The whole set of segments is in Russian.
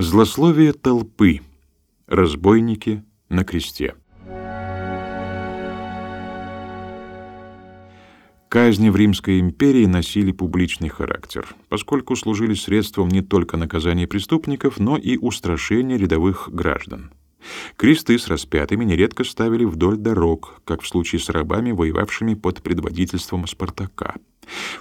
Злословие толпы. Разбойники на кресте. Казни в Римской империи носили публичный характер, поскольку служили средством не только наказания преступников, но и устрашения рядовых граждан. Кресты с распятыми нередко ставили вдоль дорог, как в случае с рабами, воевавшими под предводительством Спартака.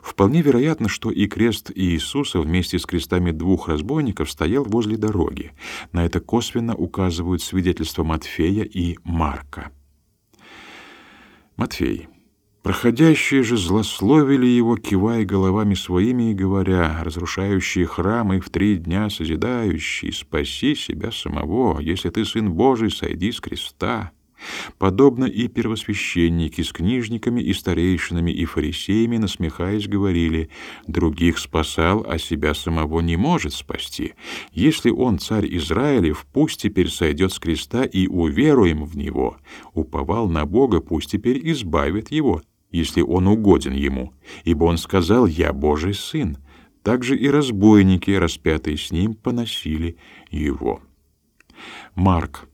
Вполне вероятно, что и крест Иисуса вместе с крестами двух разбойников стоял возле дороги. На это косвенно указывают свидетельства Матфея и Марка. Матфей. Проходящие же злословили его, кивая головами своими и говоря, разрушающие храмы в три дня созидающий, спаси себя самого, если ты сын Божий, сойди с креста. Подобно и первосвященники с книжниками и старейшинами и фарисеями, насмехаясь, говорили, «Других спасал, а себя самого не может спасти. Если он царь Израилев, пусть теперь сойдет с креста и уверуем в него. Уповал на Бога, пусть теперь избавит его, если он угоден ему. Ибо он сказал, «Я Божий сын». Также и разбойники, распятые с ним, поносили его. Марк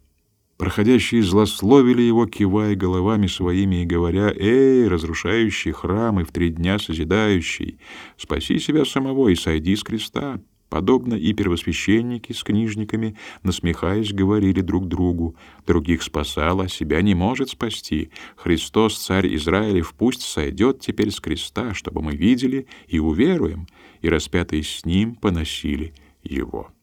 Проходящие злословили его, кивая головами своими и говоря, «Эй, разрушающий храмы в три дня созидающий, спаси себя самого и сойди с креста». Подобно и первосвященники с книжниками, насмехаясь, говорили друг другу, «Других спасал, а себя не может спасти. Христос, царь Израилев, пусть сойдет теперь с креста, чтобы мы видели и уверуем». И распятые с ним поносили его.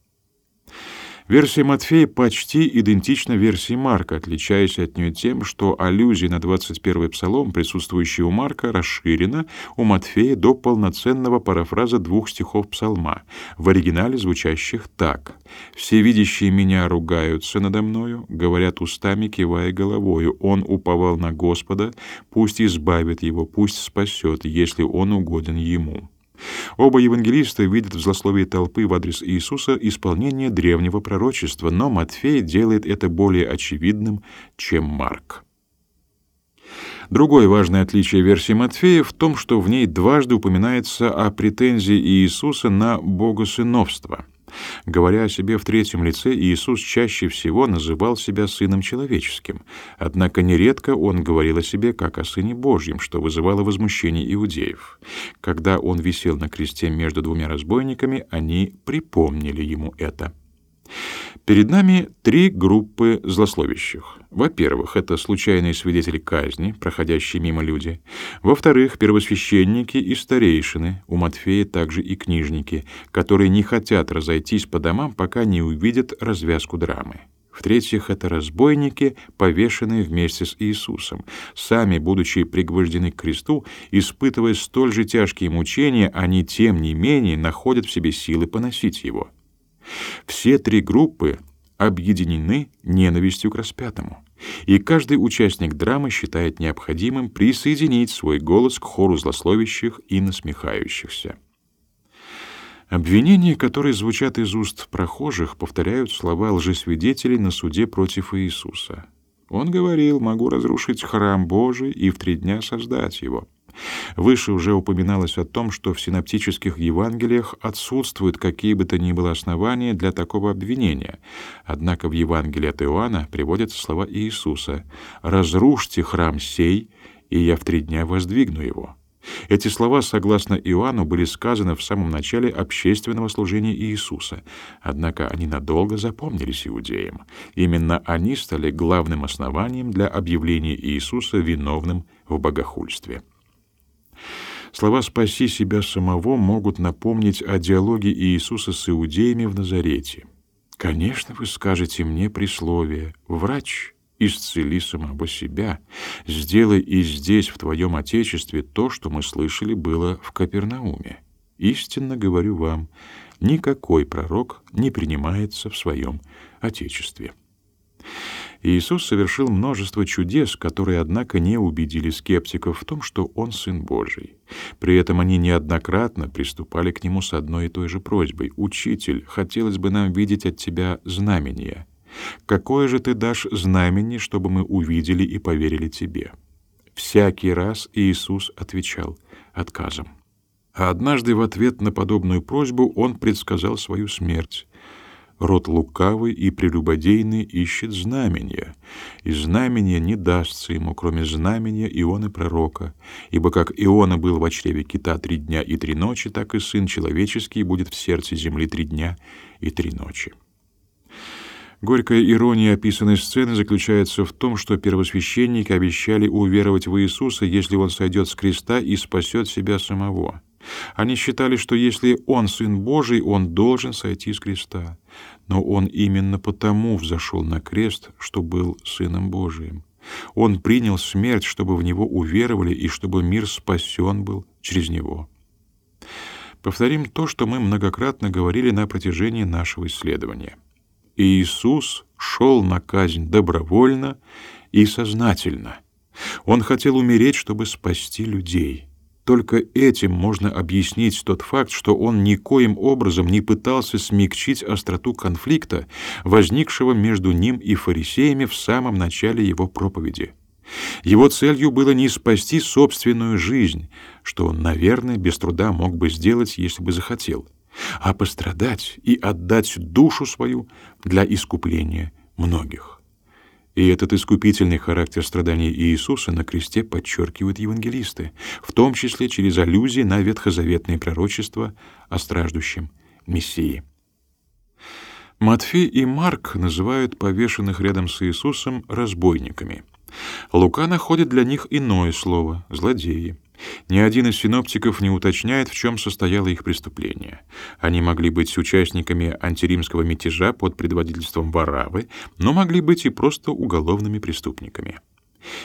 Версия Матфея почти идентична версии Марка, отличаясь от нее тем, что аллюзия на 21-й псалом, присутствующая у Марка, расширена у Матфея до полноценного парафраза двух стихов псалма, в оригинале звучащих так: «Все видящие меня ругаются надо мною, говорят устами, кивая головою. Он уповал на Господа, пусть избавит его, пусть спасет, если он угоден ему». Оба евангелиста видят в злословии толпы в адрес Иисуса исполнение древнего пророчества, но Матфей делает это более очевидным, чем Марк. Другое важное отличие версии Матфея в том, что в ней дважды упоминается о претензии Иисуса на богосыновство — Говоря о себе в третьем лице, Иисус чаще всего называл себя Сыном Человеческим, однако нередко Он говорил о себе как о Сыне Божьем, что вызывало возмущение иудеев. Когда Он висел на кресте между двумя разбойниками, они припомнили Ему это. Перед нами три группы злословящих. Во-первых, это случайные свидетели казни, проходящие мимо люди. Во-вторых, первосвященники и старейшины, у Матфея также и книжники, которые не хотят разойтись по домам, пока не увидят развязку драмы. В-третьих, это разбойники, повешенные вместе с Иисусом. Сами, будучи пригвождены к кресту, испытывая столь же тяжкие мучения, они, тем не менее, находят в себе силы поносить его. Все три группы объединены ненавистью к распятому, и каждый участник драмы считает необходимым присоединить свой голос к хору злословящих и насмехающихся. Обвинения, которые звучат из уст прохожих, повторяют слова лжесвидетелей на суде против Иисуса. Он говорил: "Могу разрушить храм Божий и в три дня создать его". Выше уже упоминалось о том, что в синоптических Евангелиях отсутствуют какие бы то ни было основания для такого обвинения. Однако в Евангелии от Иоанна приводятся слова Иисуса: "Разрушьте храм сей, и я в три дня воздвигну его". Эти слова, согласно Иоанну, были сказаны в самом начале общественного служения Иисуса. Однако они надолго запомнились иудеям. Именно они стали главным основанием для объявления Иисуса виновным в богохульстве. Слова «спаси себя самого» могут напомнить о диалоге Иисуса с иудеями в Назарете. «Конечно, вы скажете мне присловие, врач, исцели самого себя, сделай и здесь, в твоем Отечестве, то, что мы слышали было в Капернауме. Истинно говорю вам, никакой пророк не принимается в своем Отечестве». Иисус совершил множество чудес, которые, однако, не убедили скептиков в том, что Он Сын Божий. При этом они неоднократно приступали к Нему с одной и той же просьбой. «Учитель, хотелось бы нам видеть от Тебя знамение. Какое же Ты дашь знамение, чтобы мы увидели и поверили Тебе?» Всякий раз Иисус отвечал отказом. А однажды в ответ на подобную просьбу Он предсказал свою смерть. Род лукавый и прелюбодейный ищет знамения, и знамения не дастся ему, кроме знамения Ионы пророка. Ибо как Иона был в чреве кита три дня и три ночи, так и Сын Человеческий будет в сердце земли три дня и три ночи. Горькая ирония описанной сцены заключается в том, что первосвященники обещали уверовать в Иисуса, если он сойдет с креста и спасет себя самого. Они считали, что если он сын Божий, он должен сойти с креста. Но он именно потому взошел на крест, что был сыном Божиим. Он принял смерть, чтобы в него уверовали и чтобы мир спасен был через него. Повторим то, что мы многократно говорили на протяжении нашего исследования. Иисус шел на казнь добровольно и сознательно. Он хотел умереть, чтобы спасти людей. Только этим можно объяснить тот факт, что он никоим образом не пытался смягчить остроту конфликта, возникшего между ним и фарисеями в самом начале его проповеди. Его целью было не спасти собственную жизнь, что он, наверное, без труда мог бы сделать, если бы захотел, а пострадать и отдать душу свою для искупления многих. И этот искупительный характер страданий Иисуса на кресте подчеркивают евангелисты, в том числе через аллюзии на ветхозаветные пророчества о страждущем Мессии. Матфей и Марк называют повешенных рядом с Иисусом разбойниками. Лука находит для них иное слово — злодеи. Ни один из синоптиков не уточняет, в чем состояло их преступление. Они могли быть участниками антиримского мятежа под предводительством Варавы, но могли быть и просто уголовными преступниками.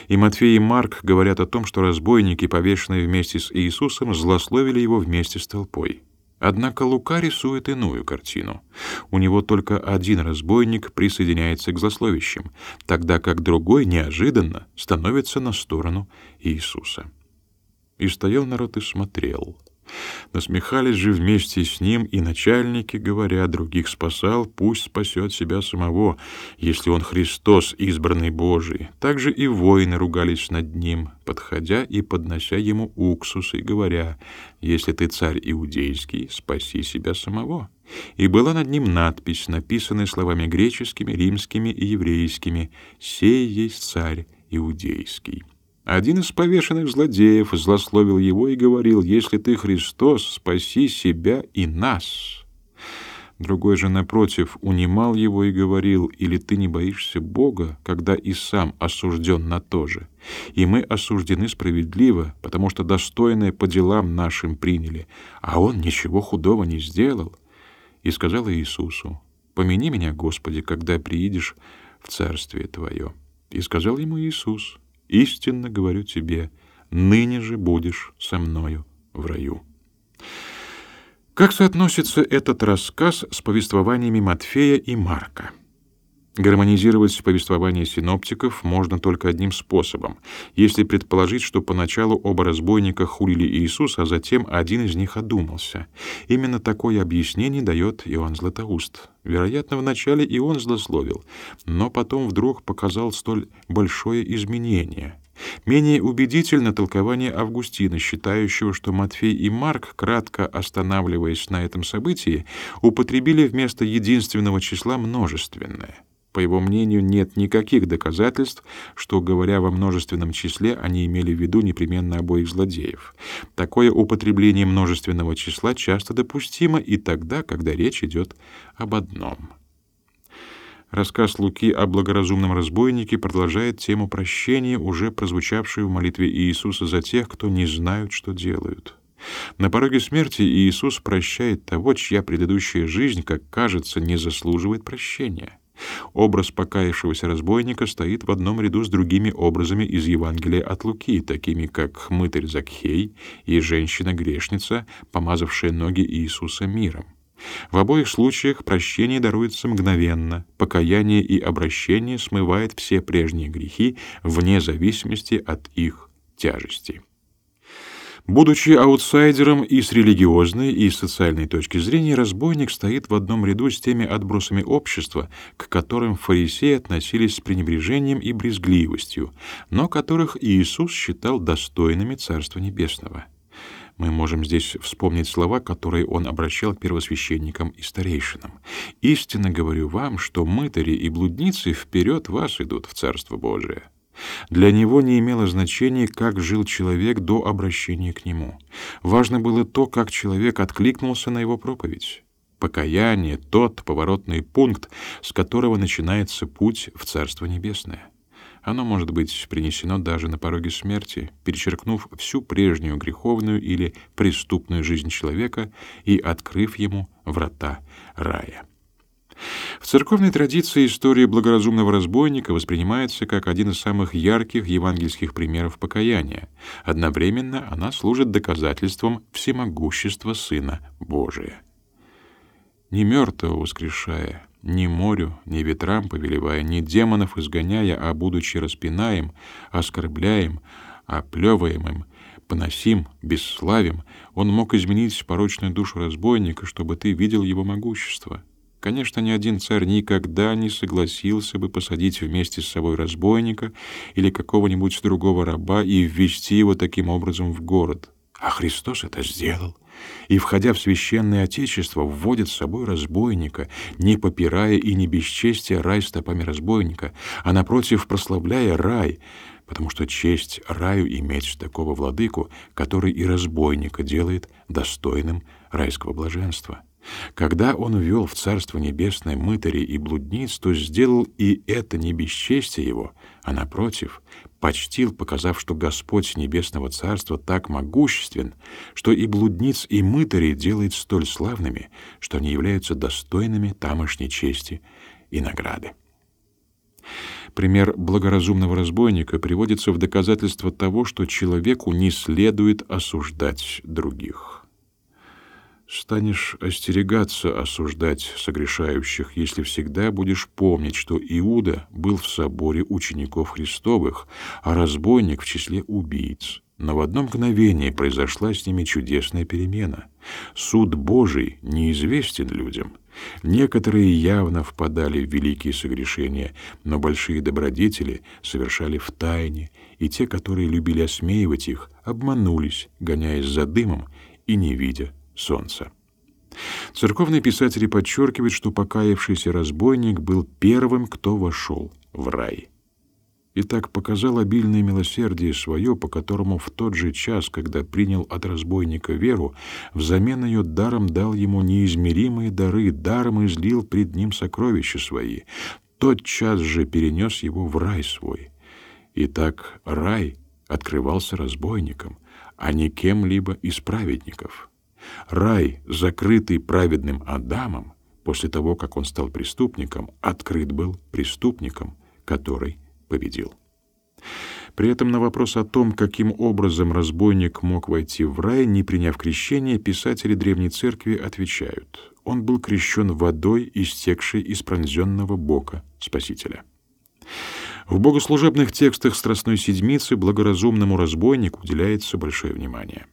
И Матфей и Марк говорят о том, что разбойники, повешенные вместе с Иисусом, злословили его вместе с толпой. Однако Лука рисует иную картину. У него только один разбойник присоединяется к злословящим, тогда как другой неожиданно становится на сторону Иисуса. И стоял народ и смотрел. Насмехались же вместе с ним и начальники, говоря, других спасал, пусть спасет себя самого, если он Христос, избранный Божий. Также и воины ругались над ним, подходя и поднося ему уксус и говоря, если ты царь иудейский, спаси себя самого. И была над ним надпись, написанная словами греческими, римскими и еврейскими «Сей есть царь иудейский». Один из повешенных злодеев злословил его и говорил, «Если ты Христос, спаси себя и нас». Другой же, напротив, унимал его и говорил, «Или ты не боишься Бога, когда и сам осужден на то же? И мы осуждены справедливо, потому что достойное по делам нашим приняли, а он ничего худого не сделал». И сказал Иисусу, «Помяни меня, Господи, когда приидешь в Царствие Твое». И сказал ему Иисус, Истинно говорю тебе, ныне же будешь со мною в раю. Как соотносится этот рассказ с повествованиями Матфея и Марка? Гармонизировать повествование синоптиков можно только одним способом, если предположить, что поначалу оба разбойника хулили Иисуса, а затем один из них одумался. Именно такое объяснение дает Иоанн Златоуст. Вероятно, вначале и он злословил, но потом вдруг показал столь большое изменение. Менее убедительно толкование Августина, считающего, что Матфей и Марк, кратко останавливаясь на этом событии, употребили вместо единственного числа множественное. По его мнению, нет никаких доказательств, что, говоря во множественном числе, они имели в виду непременно обоих злодеев. Такое употребление множественного числа часто допустимо и тогда, когда речь идет об одном. Рассказ Луки о благоразумном разбойнике продолжает тему прощения, уже прозвучавшую в молитве Иисуса за тех, кто не знают, что делают. На пороге смерти Иисус прощает того, чья предыдущая жизнь, как кажется, не заслуживает прощения. Образ покаявшегося разбойника стоит в одном ряду с другими образами из Евангелия от Луки, такими как хмытарь Закхей и женщина-грешница, помазавшая ноги Иисуса миром. В обоих случаях прощение даруется мгновенно, покаяние и обращение смывает все прежние грехи вне зависимости от их тяжести. Будучи аутсайдером и с религиозной, и с социальной точки зрения, разбойник стоит в одном ряду с теми отбросами общества, к которым фарисеи относились с пренебрежением и брезгливостью, но которых Иисус считал достойными Царства Небесного. Мы можем здесь вспомнить слова, которые он обращал к первосвященникам и старейшинам. «Истинно говорю вам, что мытари и блудницы вперед вас идут в Царство Божие». Для него не имело значения, как жил человек до обращения к нему. Важно было то, как человек откликнулся на его проповедь. Покаяние — тот поворотный пункт, с которого начинается путь в Царство Небесное. Оно может быть принесено даже на пороге смерти, перечеркнув всю прежнюю греховную или преступную жизнь человека и открыв ему врата рая. В церковной традиции история благоразумного разбойника воспринимается как один из самых ярких евангельских примеров покаяния. Одновременно она служит доказательством всемогущества Сына Божия ни мертвого воскрешая, ни морю, ни ветрам повелевая, ни демонов изгоняя, а будучи распинаем, оскорбляем, оплеваемым, поносим, бесславим, он мог изменить порочную душу разбойника, чтобы ты видел его могущество. Конечно, ни один царь никогда не согласился бы посадить вместе с собой разбойника или какого-нибудь другого раба и ввести его таким образом в город. А Христос это сделал — и, входя в священное отечество, вводит с собой разбойника, не попирая и не бесчестия рай стопами разбойника, а, напротив, прославляя рай, потому что честь раю иметь такого владыку, который и разбойника делает достойным райского блаженства. Когда он ввел в Царство Небесное мытарей и блудниц, то сделал и это не бесчестие его, а, напротив, почтил, показав, что Господь Небесного Царства так могуществен, что и блудниц, и мытарей делает столь славными, что они являются достойными тамошней чести и награды. Пример благоразумного разбойника приводится в доказательство того, что человеку не следует осуждать других станешь остерегаться осуждать согрешающих, если всегда будешь помнить, что Иуда был в соборе учеников Христовых, а разбойник в числе убийц. Но в одно мгновение произошла с ними чудесная перемена. Суд Божий неизвестен людям. Некоторые явно впадали в великие согрешения, но большие добродетели совершали в тайне, и те, которые любили осмеивать их, обманулись, гоняясь за дымом и не видя солнца. Церковные писатели подчеркивают, что покаявшийся разбойник был первым, кто вошел в рай. И так показал обильное милосердие свое, по которому в тот же час, когда принял от разбойника веру, взамен ее даром дал ему неизмеримые дары, даром излил пред ним сокровища свои. Тот час же перенес его в рай свой. И так рай открывался разбойникам, а не кем-либо из праведников. Рай, закрытый праведным Адамом, после того, как он стал преступником, открыт был преступником, который победил. При этом на вопрос о том, каким образом разбойник мог войти в рай, не приняв крещение, писатели Древней Церкви отвечают: он был крещен водой, истекшей из пронзенного бока Спасителя. В богослужебных текстах Страстной Седмицы благоразумному разбойнику уделяется большое внимание.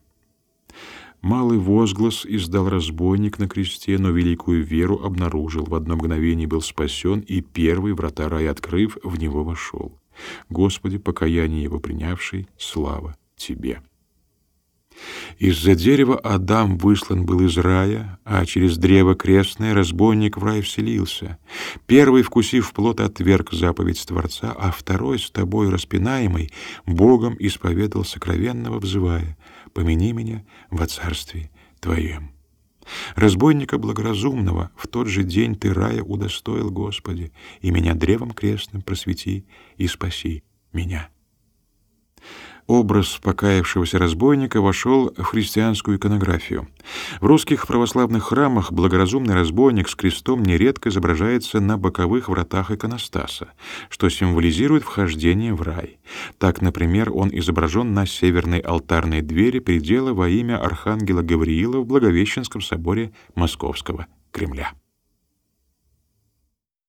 Малый возглас издал разбойник на кресте, но великую веру обнаружил, в одно мгновение был спасен, и первый врата рая открыв, в него вошел. Господи, покаяние его принявший, слава Тебе. Из-за дерева Адам выслан был из рая, а через древо крестное разбойник в рай вселился. Первый, вкусив плод, отверг заповедь Творца, а второй, с тобой распинаемый, Богом исповедал сокровенного, взывая — помяни меня во царстве Твоем. Разбойника благоразумного в тот же день Ты рая удостоил, Господи, и меня древом крестным просвети и спаси меня образ покаявшегося разбойника вошел в христианскую иконографию. В русских православных храмах благоразумный разбойник с крестом нередко изображается на боковых вратах иконостаса, что символизирует вхождение в рай. Так, например, он изображен на северной алтарной двери предела во имя архангела Гавриила в Благовещенском соборе Московского Кремля.